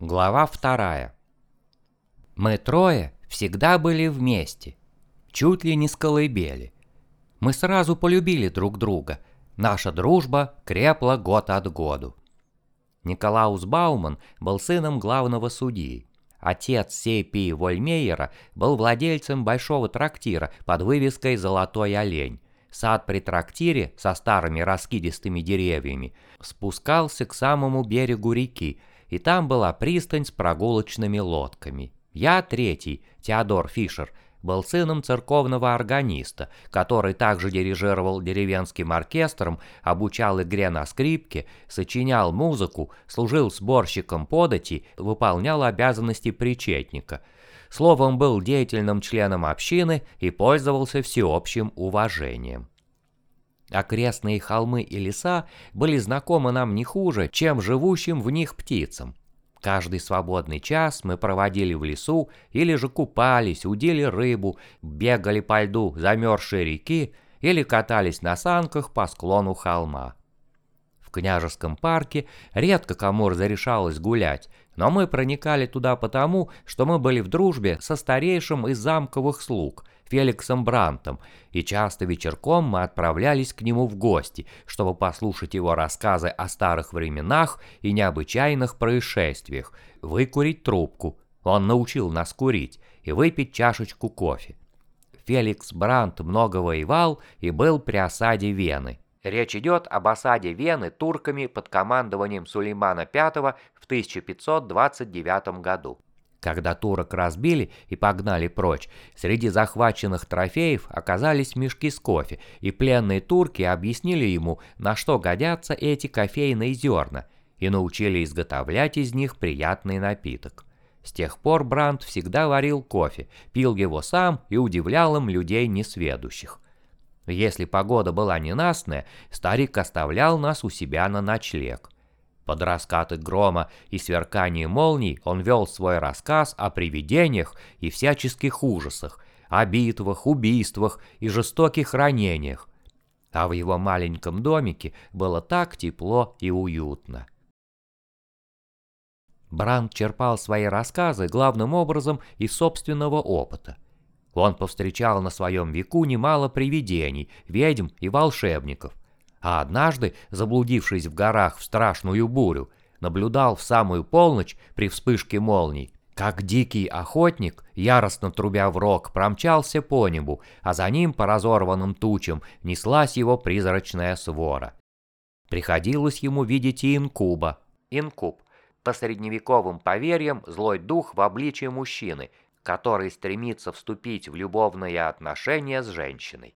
Глава вторая. Мы трое всегда были вместе, чуть ли не с колыбели. Мы сразу полюбили друг друга, наша дружба крепла год от году. Николаус Бауман был сыном главного судьи. Отец Сепи Вольмейера был владельцем большого трактира под вывеской «Золотой олень». Сад при трактире со старыми раскидистыми деревьями спускался к самому берегу реки, и там была пристань с прогулочными лодками. Я третий, Теодор Фишер, был сыном церковного органиста, который также дирижировал деревенским оркестром, обучал игре на скрипке, сочинял музыку, служил сборщиком подати, выполнял обязанности причетника. Словом, был деятельным членом общины и пользовался всеобщим уважением. Окрестные холмы и леса были знакомы нам не хуже, чем живущим в них птицам. Каждый свободный час мы проводили в лесу или же купались, удили рыбу, бегали по льду замерзшей реки или катались на санках по склону холма. В княжеском парке редко кому разрешалось гулять, но мы проникали туда потому, что мы были в дружбе со старейшим из замковых слуг – Феликсом Брантом, и часто вечерком мы отправлялись к нему в гости, чтобы послушать его рассказы о старых временах и необычайных происшествиях, выкурить трубку, он научил нас курить, и выпить чашечку кофе. Феликс Брант много воевал и был при осаде Вены. Речь идет об осаде Вены турками под командованием Сулеймана V в 1529 году. Когда турок разбили и погнали прочь, среди захваченных трофеев оказались мешки с кофе, и пленные турки объяснили ему, на что годятся эти кофейные зерна, и научили изготовлять из них приятный напиток. С тех пор Бранд всегда варил кофе, пил его сам и удивлял им людей несведущих. Если погода была ненастная, старик оставлял нас у себя на ночлег. Под раскаты грома и сверкание молний он вел свой рассказ о привидениях и всяческих ужасах, о битвах, убийствах и жестоких ранениях. А в его маленьком домике было так тепло и уютно. Бранд черпал свои рассказы главным образом из собственного опыта. Он повстречал на своем веку немало привидений, ведьм и волшебников – а однажды, заблудившись в горах в страшную бурю, наблюдал в самую полночь при вспышке молний, как дикий охотник, яростно трубя в рог, промчался по небу, а за ним по разорванным тучам неслась его призрачная свора. Приходилось ему видеть и инкуба. Инкуб – по средневековым поверьям злой дух в обличии мужчины, который стремится вступить в любовные отношения с женщиной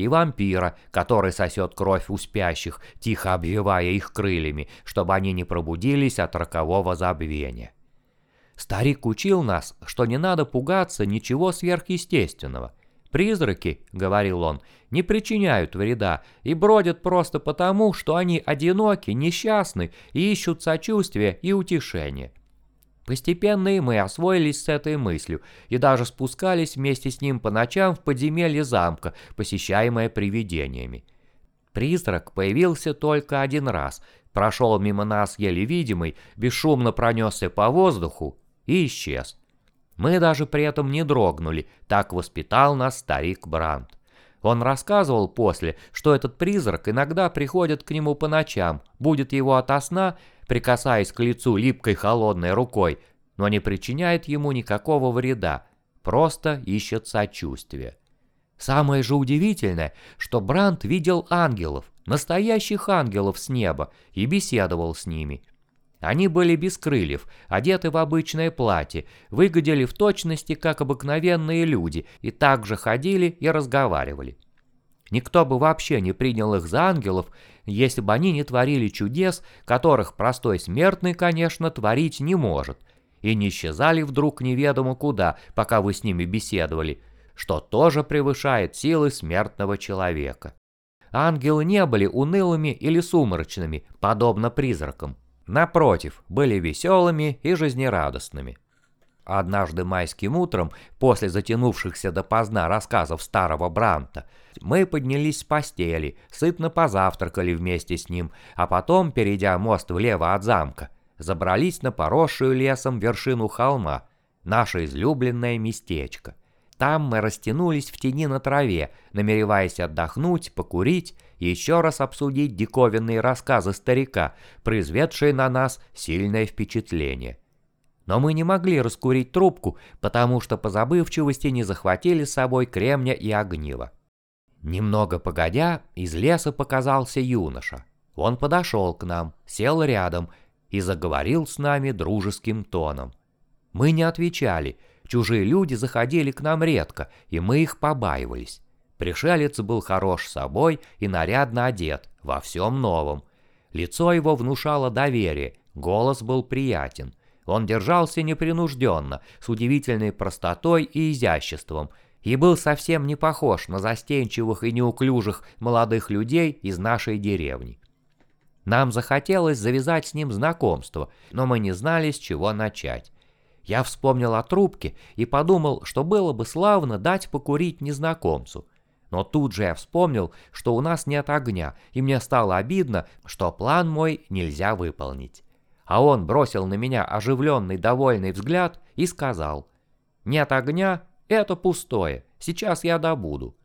и вампира, который сосет кровь у спящих, тихо обвивая их крыльями, чтобы они не пробудились от рокового забвения. Старик учил нас, что не надо пугаться ничего сверхъестественного. «Призраки, — говорил он, — не причиняют вреда и бродят просто потому, что они одиноки, несчастны и ищут сочувствия и утешения. Постепенно и мы освоились с этой мыслью и даже спускались вместе с ним по ночам в подземелье замка, посещаемое привидениями. Призрак появился только один раз, прошел мимо нас еле видимый, бесшумно пронесся по воздуху и исчез. Мы даже при этом не дрогнули, так воспитал нас старик Брандт. Он рассказывал после, что этот призрак иногда приходит к нему по ночам, будет его ото сна, прикасаясь к лицу липкой холодной рукой, но не причиняет ему никакого вреда, просто ищет сочувствия. Самое же удивительное, что Бранд видел ангелов, настоящих ангелов с неба, и беседовал с ними. Они были без крыльев, одеты в обычное платье, выглядели в точности как обыкновенные люди и также ходили и разговаривали. Никто бы вообще не принял их за ангелов, если бы они не творили чудес, которых простой смертный, конечно, творить не может, и не исчезали вдруг неведомо куда, пока вы с ними беседовали, что тоже превышает силы смертного человека. Ангелы не были унылыми или сумрачными, подобно призракам. Напротив, были веселыми и жизнерадостными. Однажды майским утром, после затянувшихся допоздна рассказов старого Бранта, мы поднялись с постели, сытно позавтракали вместе с ним, а потом, перейдя мост влево от замка, забрались на поросшую лесом вершину холма, наше излюбленное местечко. Там мы растянулись в тени на траве, намереваясь отдохнуть, покурить и еще раз обсудить диковинные рассказы старика, произведшие на нас сильное впечатление. Но мы не могли раскурить трубку, потому что по забывчивости не захватили с собой кремня и огнива. Немного погодя, из леса показался юноша. Он подошел к нам, сел рядом и заговорил с нами дружеским тоном. Мы не отвечали, чужие люди заходили к нам редко, и мы их побаивались. Пришелец был хорош собой и нарядно одет, во всем новом. Лицо его внушало доверие, голос был приятен. Он держался непринужденно, с удивительной простотой и изяществом, и был совсем не похож на застенчивых и неуклюжих молодых людей из нашей деревни. Нам захотелось завязать с ним знакомство, но мы не знали, с чего начать. Я вспомнил о трубке и подумал, что было бы славно дать покурить незнакомцу. Но тут же я вспомнил, что у нас нет огня, и мне стало обидно, что план мой нельзя выполнить. А он бросил на меня оживленный довольный взгляд и сказал, «Нет огня, это пустое, сейчас я добуду».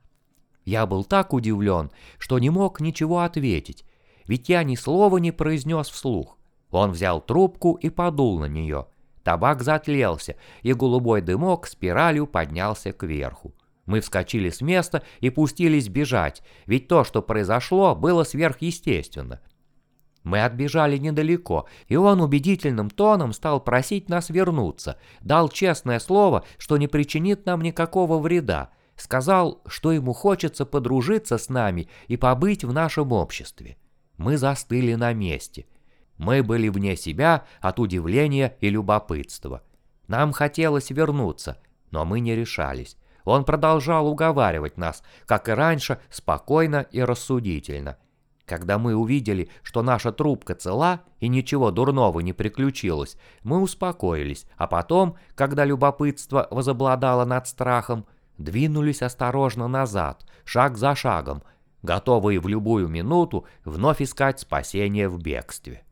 Я был так удивлен, что не мог ничего ответить, ведь я ни слова не произнес вслух. Он взял трубку и подул на нее. Табак затлелся, и голубой дымок спиралью поднялся кверху. Мы вскочили с места и пустились бежать, ведь то, что произошло, было сверхъестественно. Мы отбежали недалеко, и он убедительным тоном стал просить нас вернуться, дал честное слово, что не причинит нам никакого вреда, сказал, что ему хочется подружиться с нами и побыть в нашем обществе. Мы застыли на месте. Мы были вне себя от удивления и любопытства. Нам хотелось вернуться, но мы не решались. Он продолжал уговаривать нас, как и раньше, спокойно и рассудительно. Когда мы увидели, что наша трубка цела и ничего дурного не приключилось, мы успокоились, а потом, когда любопытство возобладало над страхом, двинулись осторожно назад, шаг за шагом, готовые в любую минуту вновь искать спасение в бегстве.